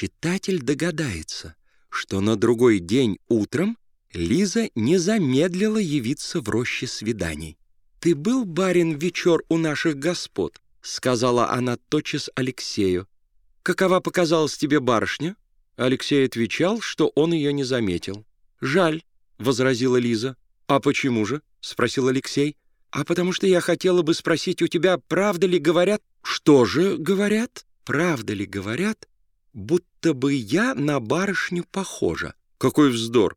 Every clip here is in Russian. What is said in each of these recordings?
Читатель догадается, что на другой день утром Лиза не замедлила явиться в роще свиданий. «Ты был, барин, вечер у наших господ?» — сказала она тотчас Алексею. «Какова показалась тебе барышня?» Алексей отвечал, что он ее не заметил. «Жаль», — возразила Лиза. «А почему же?» — спросил Алексей. «А потому что я хотела бы спросить у тебя, правда ли говорят...» «Что же говорят? Правда ли говорят, будто бы я на барышню похожа?» «Какой вздор!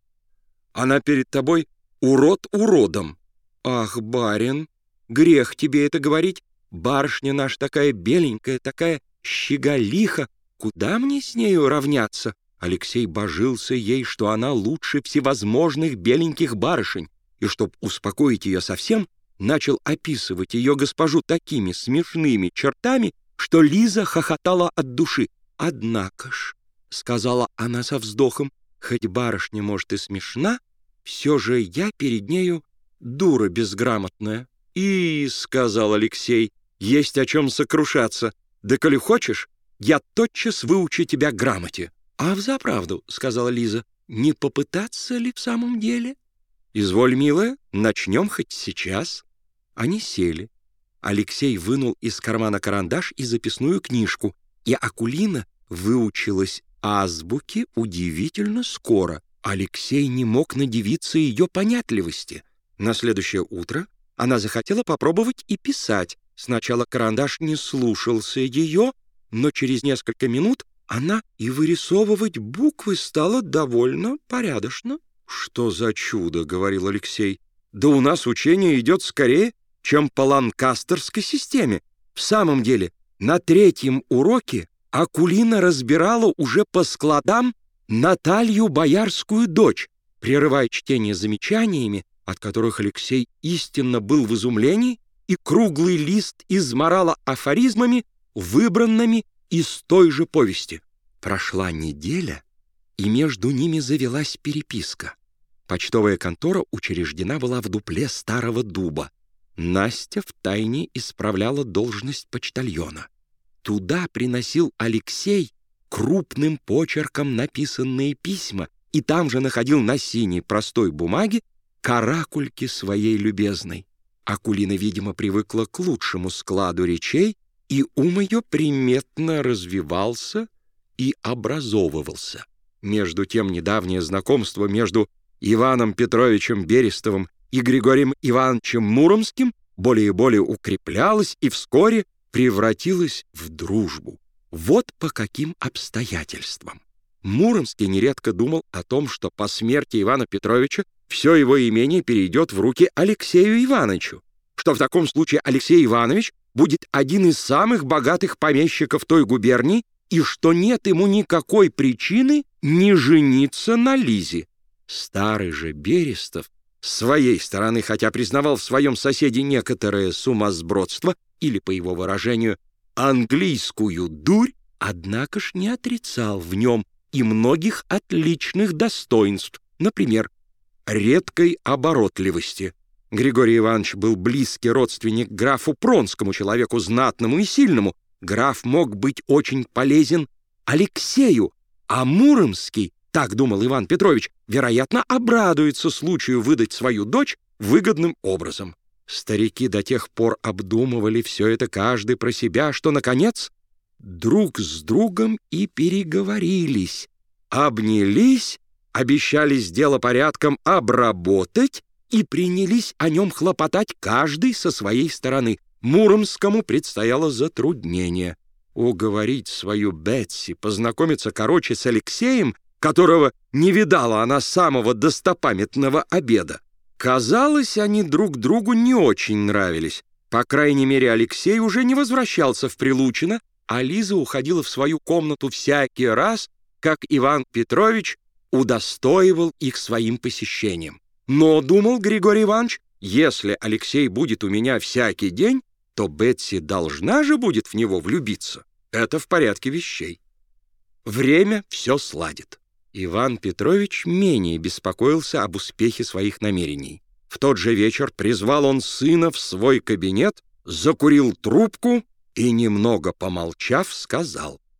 Она перед тобой урод уродом!» «Ах, барин, грех тебе это говорить! Барышня наша такая беленькая, такая щеголиха! Куда мне с нею равняться?» Алексей божился ей, что она лучше всевозможных беленьких барышень, и, чтоб успокоить ее совсем, начал описывать ее госпожу такими смешными чертами, что Лиза хохотала от души. «Однако ж», — сказала она со вздохом, «хоть барышня, может, и смешна, все же я перед нею дура безграмотная». «И», — сказал Алексей, — «есть о чем сокрушаться. Да коли хочешь, я тотчас выучу тебя грамоте». «А взаправду», — сказала Лиза, — «не попытаться ли в самом деле?» «Изволь, милая, начнем хоть сейчас». Они сели. Алексей вынул из кармана карандаш и записную книжку, и Акулина выучилась азбуке удивительно скоро. Алексей не мог надевиться ее понятливости. На следующее утро она захотела попробовать и писать. Сначала карандаш не слушался ее, но через несколько минут она и вырисовывать буквы стала довольно порядочно. «Что за чудо?» — говорил Алексей. «Да у нас учение идет скорее, чем по ланкастерской системе. В самом деле, на третьем уроке Акулина разбирала уже по складам Наталью Боярскую дочь, прерывая чтение замечаниями, от которых Алексей истинно был в изумлении, и круглый лист изморала афоризмами, выбранными из той же повести. Прошла неделя, и между ними завелась переписка. Почтовая контора учреждена была в дупле старого дуба. Настя втайне исправляла должность почтальона. Туда приносил Алексей крупным почерком написанные письма и там же находил на синей простой бумаге каракульки своей любезной. Акулина, видимо, привыкла к лучшему складу речей, и ум ее приметно развивался и образовывался. Между тем недавнее знакомство между Иваном Петровичем Берестовым и Григорием Ивановичем Муромским более и более укреплялось и вскоре превратилось в дружбу. Вот по каким обстоятельствам. Муромский нередко думал о том, что по смерти Ивана Петровича все его имение перейдет в руки Алексею Ивановичу, что в таком случае Алексей Иванович будет один из самых богатых помещиков той губернии и что нет ему никакой причины не жениться на Лизе. Старый же Берестов с своей стороны, хотя признавал в своем соседе некоторое сумасбродство или, по его выражению, английскую дурь, однако ж не отрицал в нем и многих отличных достоинств, например, редкой оборотливости. Григорий Иванович был близкий родственник графу Пронскому, человеку знатному и сильному. Граф мог быть очень полезен Алексею, а Муромский так думал Иван Петрович, вероятно, обрадуется случаю выдать свою дочь выгодным образом. Старики до тех пор обдумывали все это каждый про себя, что, наконец, друг с другом и переговорились, обнялись, обещались дело порядком обработать и принялись о нем хлопотать каждый со своей стороны. Муромскому предстояло затруднение. Уговорить свою Бетси познакомиться короче с Алексеем которого не видала она самого достопамятного обеда. Казалось, они друг другу не очень нравились. По крайней мере, Алексей уже не возвращался в Прилучино, а Лиза уходила в свою комнату всякий раз, как Иван Петрович удостоивал их своим посещением. Но, думал Григорий Иванович, если Алексей будет у меня всякий день, то Бетси должна же будет в него влюбиться. Это в порядке вещей. Время все сладит. Иван Петрович менее беспокоился об успехе своих намерений. В тот же вечер призвал он сына в свой кабинет, закурил трубку и, немного помолчав, сказал —